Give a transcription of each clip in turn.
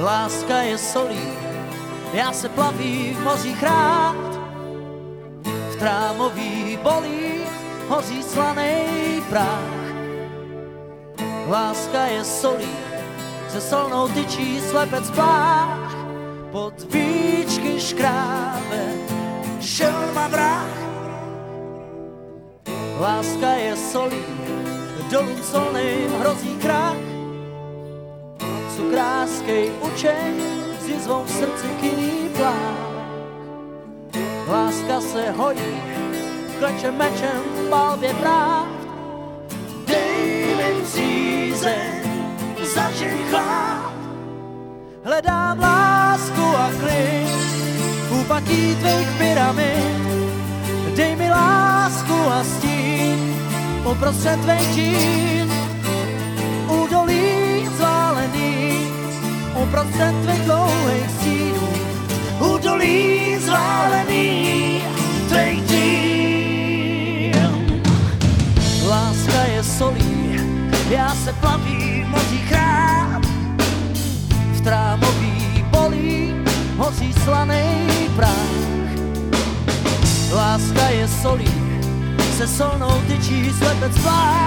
Láska je solí, já se plavím v mořích rád. V trámový bolí hoří slanej prach. Láska je solí, se solnou tyčí slepec plách. Pod víčky škrábe šelma vrah. Láska je solí, dolů solným hrozí krach. Cukráskej učeň s jizvou v srdci kyní plách. Láska se hojí, kleče mečem v palbě práv. Dej mi přízeň, začin chlát. Hledám lásku a klid úpatí tvých pyramid. Dej mi lásku a stín uprostřed tvých. Uprostřed tvých dlouhých stínů. Údolí zvalený tvých čín. Láska je solí, já se plavím v mořích rád. V trámový bolí hoří slanej prach. Láska je solí, se solnou tyčí slepec plách.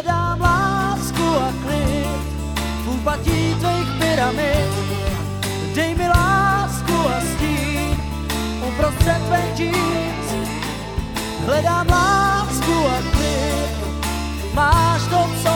Hledám lásku a klid v úpatí tvých pyramid. Dej mi lásku a stín uprostřed tvých džín. Hledám lásku a klid, máš to, co